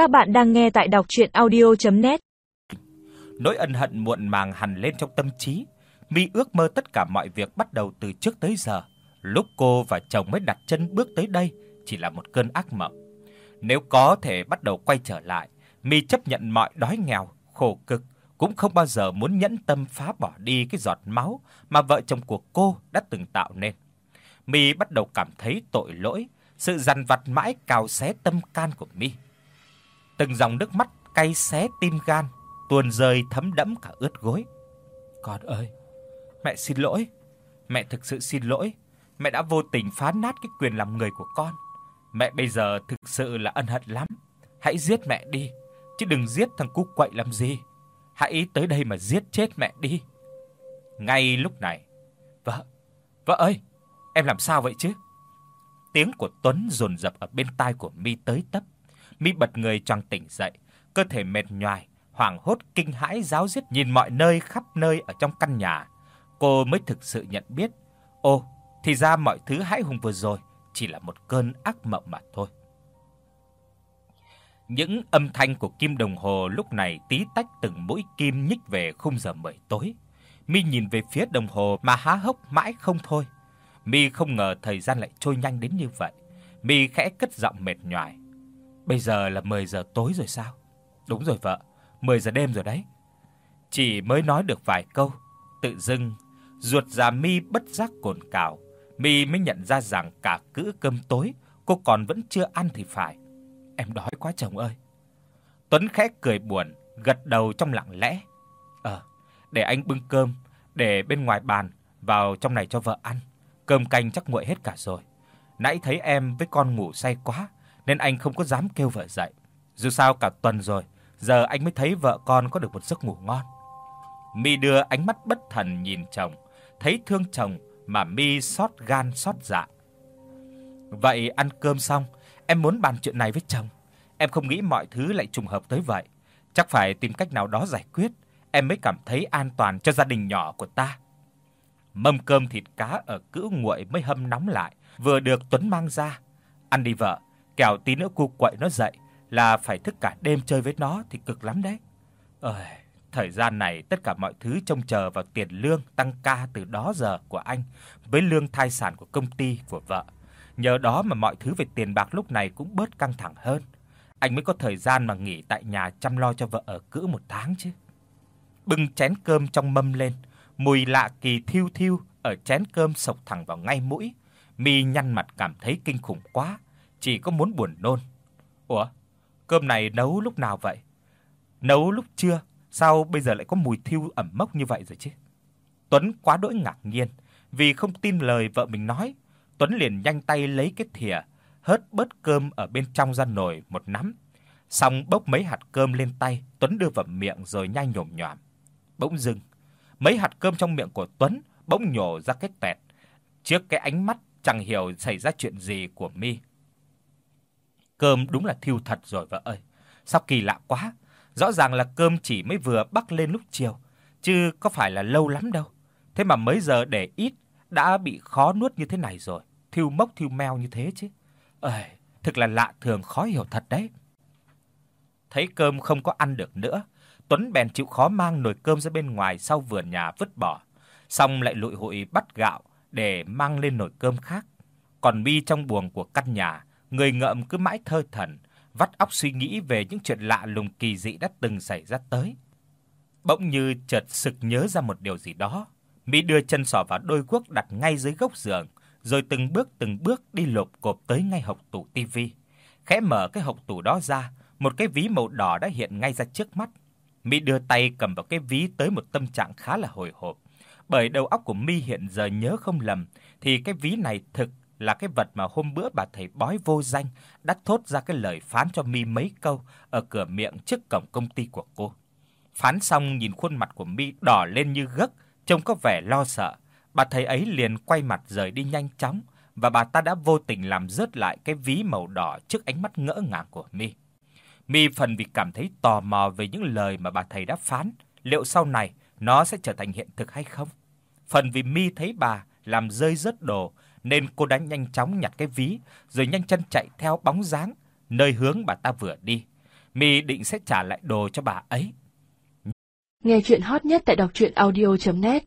Các bạn đang nghe tại đọc audio net Nỗi ân hận muộn màng hằn lên trong tâm trí, Mi ước mơ tất cả mọi việc bắt đầu từ trước tới giờ, lúc cô và chồng mới đặt chân bước tới đây chỉ là một cơn ác mộng. Nếu có thể bắt đầu quay trở lại, Mi chấp nhận mọi đói nghèo, khổ cực, cũng không bao giờ muốn nhẫn tâm phá bỏ đi cái giọt máu mà vợ chồng của cô đã từng tạo nên. Mi bắt đầu cảm thấy tội lỗi, sự dằn vặt mãi cào xé tâm can của Mi. Từng dòng nước mắt cay xé tim gan tuôn rơi thấm đẫm cả ướt gối. "Con ơi, mẹ xin lỗi. Mẹ thực sự xin lỗi. Mẹ đã vô tình phá nát cái quyền làm người của con. Mẹ bây giờ thực sự là ân hận lắm. Hãy giết mẹ đi, chứ đừng giết thằng cu quậy làm gì. Hãy tới đây mà giết chết mẹ đi." Ngay lúc này, "Vợ, vợ ơi, em làm sao vậy chứ?" Tiếng của Tuấn dồn dập ở bên tai của Mi tới tấp. Mi bật người choàng tỉnh dậy, cơ thể mệt nhoài, hoảng hốt kinh hãi giáo giết nhìn mọi nơi khắp nơi ở trong căn nhà. Cô mới thực sự nhận biết, ô, thì ra mọi thứ hãi hùng vừa rồi chỉ là một cơn ác mộng mà thôi. Những âm thanh của kim đồng hồ lúc này tí tách từng mũi kim nhích về khung giờ 10 tối. Mi nhìn về phía đồng hồ mà há hốc mãi không thôi. Mi không ngờ thời gian lại trôi nhanh đến như vậy. Mi khẽ cất giọng mệt nhoài. Bây giờ là 10 giờ tối rồi sao? Đúng rồi vợ, 10 giờ đêm rồi đấy. Chỉ mới nói được vài câu, tự dưng ruột già Mi bất giác cồn cào, Mi mới nhận ra rằng cả cữ cơm tối cô còn vẫn chưa ăn thì phải. Em đói quá chồng ơi. Tuấn khẽ cười buồn, gật đầu trong lặng lẽ. Ờ, để anh bưng cơm để bên ngoài bàn vào trong này cho vợ ăn. Cơm canh chắc nguội hết cả rồi. Nãy thấy em với con ngủ say quá nên anh không có dám kêu vợ dậy. Dù sao cả tuần rồi, giờ anh mới thấy vợ con có được một giấc ngủ ngon. Mi đưa ánh mắt bất thần nhìn chồng, thấy thương chồng mà Mi xót gan xót dạ. Vậy ăn cơm xong, em muốn bàn chuyện này với chồng. Em không nghĩ mọi thứ lại trùng hợp tới vậy. Chắc phải tìm cách nào đó giải quyết, em mới cảm thấy an toàn cho gia đình nhỏ của ta. Mâm cơm thịt cá ở cữ nguội mới hâm nóng lại, vừa được Tuấn mang ra. Ăn đi vợ, kẻo tí nữa cu quậy nó dậy là phải thức cả đêm chơi với nó thì cực lắm đấy. Ơi, thời gian này tất cả mọi thứ trông chờ vào tiền lương tăng ca từ đó giờ của anh với lương thai sản của công ty của vợ. Nhờ đó mà mọi thứ về tiền bạc lúc này cũng bớt căng thẳng hơn. Anh mới có thời gian mà nghỉ tại nhà chăm lo cho vợ ở cữ một tháng chứ. Bưng chén cơm trong mâm lên, mùi lạ kỳ thiêu thiêu ở chén cơm sộc thẳng vào ngay mũi. Mi nhăn mặt cảm thấy kinh khủng quá, chỉ có muốn buồn nôn. Ủa, cơm này nấu lúc nào vậy? Nấu lúc trưa, sao bây giờ lại có mùi thiêu ẩm mốc như vậy rồi chứ? Tuấn quá đỗi ngạc nhiên, vì không tin lời vợ mình nói, Tuấn liền nhanh tay lấy cái thìa, hớt bớt cơm ở bên trong ra nồi một nắm. Xong bốc mấy hạt cơm lên tay, Tuấn đưa vào miệng rồi nhai nhồm nhòm. Bỗng dưng, mấy hạt cơm trong miệng của Tuấn bỗng nhổ ra cái tẹt. Trước cái ánh mắt chẳng hiểu xảy ra chuyện gì của Mi. Cơm đúng là thiêu thật rồi vợ ơi. Sao kỳ lạ quá. Rõ ràng là cơm chỉ mới vừa bắc lên lúc chiều, chứ có phải là lâu lắm đâu. Thế mà mấy giờ để ít đã bị khó nuốt như thế này rồi, thiêu mốc thiêu meo như thế chứ. Ơi, thực là lạ thường khó hiểu thật đấy. Thấy cơm không có ăn được nữa, Tuấn bèn chịu khó mang nồi cơm ra bên ngoài sau vườn nhà vứt bỏ, xong lại lụi hụi bắt gạo để mang lên nồi cơm khác. Còn Bi trong buồng của căn nhà, người ngợm cứ mãi thơ thẩn, vắt óc suy nghĩ về những chuyện lạ lùng kỳ dị đã từng xảy ra tới. Bỗng như chợt sực nhớ ra một điều gì đó, Mỹ đưa chân sò vào đôi guốc đặt ngay dưới góc giường, rồi từng bước từng bước đi lộp cộp tới ngay hộc tủ tivi. Khẽ mở cái hộc tủ đó ra, một cái ví màu đỏ đã hiện ngay ra trước mắt. Mỹ đưa tay cầm vào cái ví tới một tâm trạng khá là hồi hộp, bởi đầu óc của Mi hiện giờ nhớ không lầm thì cái ví này thực là cái vật mà hôm bữa bà thầy bói vô danh đã thốt ra cái lời phán cho Mi mấy câu ở cửa miệng trước cổng công ty của cô. Phán xong nhìn khuôn mặt của Mi đỏ lên như gấc, trông có vẻ lo sợ. Bà thầy ấy liền quay mặt rời đi nhanh chóng và bà ta đã vô tình làm rớt lại cái ví màu đỏ trước ánh mắt ngỡ ngàng của Mi. Mi phần vì cảm thấy tò mò về những lời mà bà thầy đã phán, liệu sau này nó sẽ trở thành hiện thực hay không? Phần vì Mi thấy bà làm rơi rớt đồ nên cô đã nhanh chóng nhặt cái ví, rồi nhanh chân chạy theo bóng dáng nơi hướng bà ta vừa đi. Mi định sẽ trả lại đồ cho bà ấy. Nghe truyện hot nhất tại doctruyenaudio.net